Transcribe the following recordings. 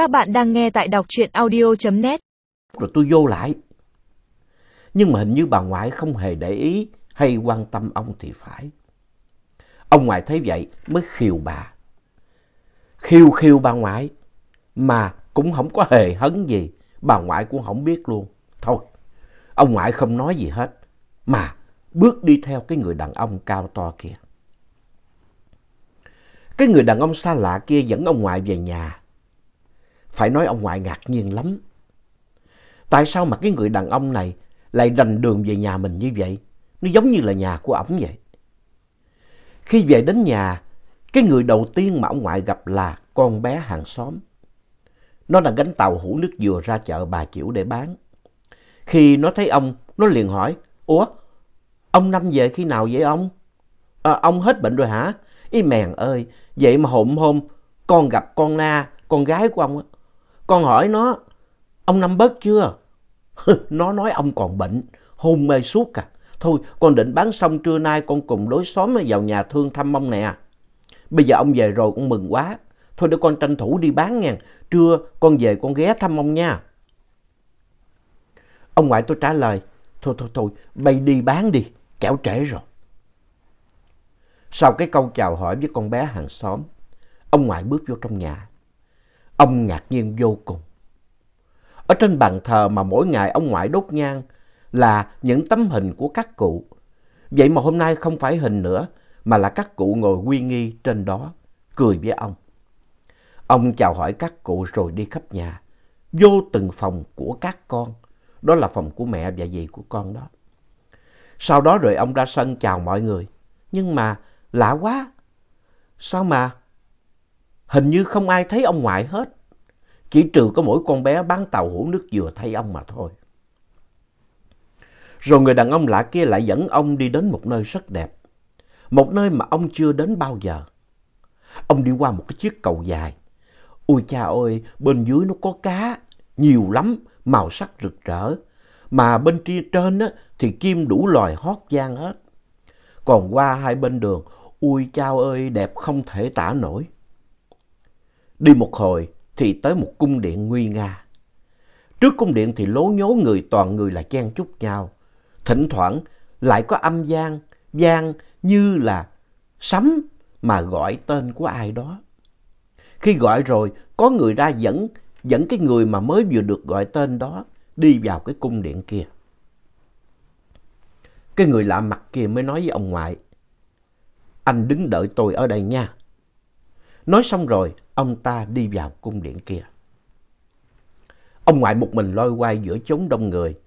Các bạn đang nghe tại đọc truyện audio.net. Rồi tôi vô lại. Nhưng mà hình như bà ngoại không hề để ý hay quan tâm ông thì phải. Ông ngoại thấy vậy mới khiều bà. Khiêu khiêu bà ngoại mà cũng không có hề hấn gì. Bà ngoại cũng không biết luôn. Thôi, ông ngoại không nói gì hết mà bước đi theo cái người đàn ông cao to kia. Cái người đàn ông xa lạ kia dẫn ông ngoại về nhà. Phải nói ông ngoại ngạc nhiên lắm. Tại sao mà cái người đàn ông này lại rành đường về nhà mình như vậy? Nó giống như là nhà của ổng vậy. Khi về đến nhà, cái người đầu tiên mà ông ngoại gặp là con bé hàng xóm. Nó đang gánh tàu hũ nước dừa ra chợ bà Chiểu để bán. Khi nó thấy ông, nó liền hỏi, Ủa, ông Năm về khi nào vậy ông? À, ông hết bệnh rồi hả? Ý mèn ơi, vậy mà hôm hôm con gặp con Na, con gái của ông á. Con hỏi nó, ông Năm bớt chưa? nó nói ông còn bệnh, hôn mê suốt à. Thôi, con định bán xong trưa nay con cùng đối xóm vào nhà thương thăm ông nè. Bây giờ ông về rồi con mừng quá. Thôi để con tranh thủ đi bán nha. Trưa con về con ghé thăm ông nha. Ông ngoại tôi trả lời, thôi thôi thôi, bay đi bán đi, kẻo trễ rồi. Sau cái câu chào hỏi với con bé hàng xóm, ông ngoại bước vô trong nhà. Ông ngạc nhiên vô cùng. Ở trên bàn thờ mà mỗi ngày ông ngoại đốt nhang là những tấm hình của các cụ. Vậy mà hôm nay không phải hình nữa, mà là các cụ ngồi uy nghi trên đó, cười với ông. Ông chào hỏi các cụ rồi đi khắp nhà, vô từng phòng của các con. Đó là phòng của mẹ và dì của con đó. Sau đó rồi ông ra sân chào mọi người. Nhưng mà lạ quá, sao mà hình như không ai thấy ông ngoại hết. Chỉ trừ có mỗi con bé bán tàu hũ nước dừa thấy ông mà thôi. Rồi người đàn ông lạ kia lại dẫn ông đi đến một nơi rất đẹp. Một nơi mà ông chưa đến bao giờ. Ông đi qua một cái chiếc cầu dài. Ôi cha ơi, bên dưới nó có cá, nhiều lắm, màu sắc rực rỡ. Mà bên trên á, thì kim đủ loài hót vang hết. Còn qua hai bên đường, ui chao ơi, đẹp không thể tả nổi. Đi một hồi thì tới một cung điện nguy nga. Trước cung điện thì lố nhố người toàn người là chen chúc nhau. Thỉnh thoảng lại có âm gian, gian như là sấm mà gọi tên của ai đó. Khi gọi rồi, có người ra dẫn, dẫn cái người mà mới vừa được gọi tên đó đi vào cái cung điện kia. Cái người lạ mặt kia mới nói với ông ngoại, anh đứng đợi tôi ở đây nha. Nói xong rồi, ông ta đi vào cung điện kia. Ông ngoại một mình lôi quay giữa chốn đông người,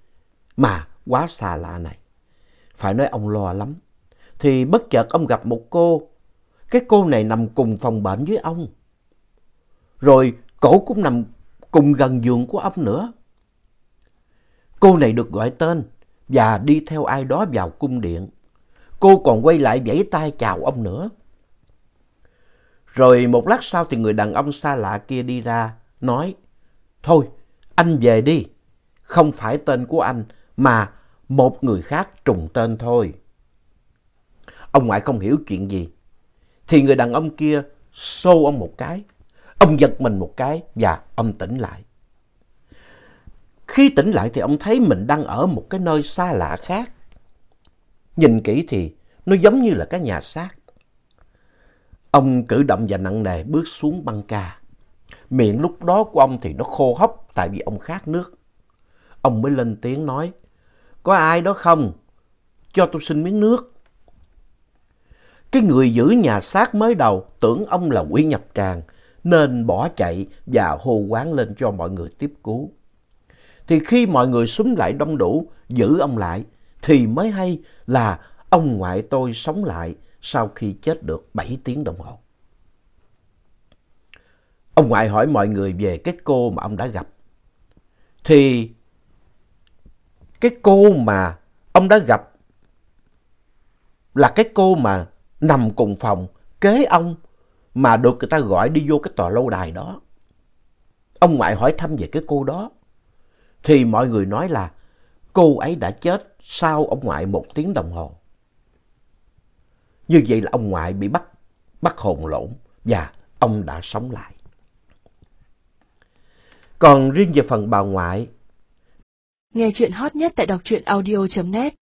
mà quá xa lạ này. Phải nói ông lo lắm. Thì bất chợt ông gặp một cô. Cái cô này nằm cùng phòng bệnh với ông. Rồi cổ cũng nằm cùng gần giường của ông nữa. Cô này được gọi tên và đi theo ai đó vào cung điện. Cô còn quay lại vẫy tay chào ông nữa. Rồi một lát sau thì người đàn ông xa lạ kia đi ra, nói, Thôi, anh về đi. Không phải tên của anh, mà một người khác trùng tên thôi. Ông ngoại không hiểu chuyện gì. Thì người đàn ông kia xô ông một cái. Ông giật mình một cái và ông tỉnh lại. Khi tỉnh lại thì ông thấy mình đang ở một cái nơi xa lạ khác. Nhìn kỹ thì nó giống như là cái nhà xác. Ông cử động và nặng nề bước xuống băng ca. Miệng lúc đó của ông thì nó khô hốc tại vì ông khát nước. Ông mới lên tiếng nói, có ai đó không? Cho tôi xin miếng nước. Cái người giữ nhà xác mới đầu tưởng ông là quỷ nhập tràng nên bỏ chạy và hô quán lên cho mọi người tiếp cứu. Thì khi mọi người súng lại đông đủ giữ ông lại thì mới hay là ông ngoại tôi sống lại sau khi chết được 7 tiếng đồng hồ. Ông ngoại hỏi mọi người về cái cô mà ông đã gặp. Thì cái cô mà ông đã gặp là cái cô mà nằm cùng phòng kế ông mà được người ta gọi đi vô cái tòa lâu đài đó. Ông ngoại hỏi thăm về cái cô đó. Thì mọi người nói là cô ấy đã chết sau ông ngoại một tiếng đồng hồ. Như vậy là ông ngoại bị bắt, bắt hồn lộn và ông đã sống lại. Còn riêng về phần bà ngoại, Nghe chuyện hot nhất tại đọc truyện audio.net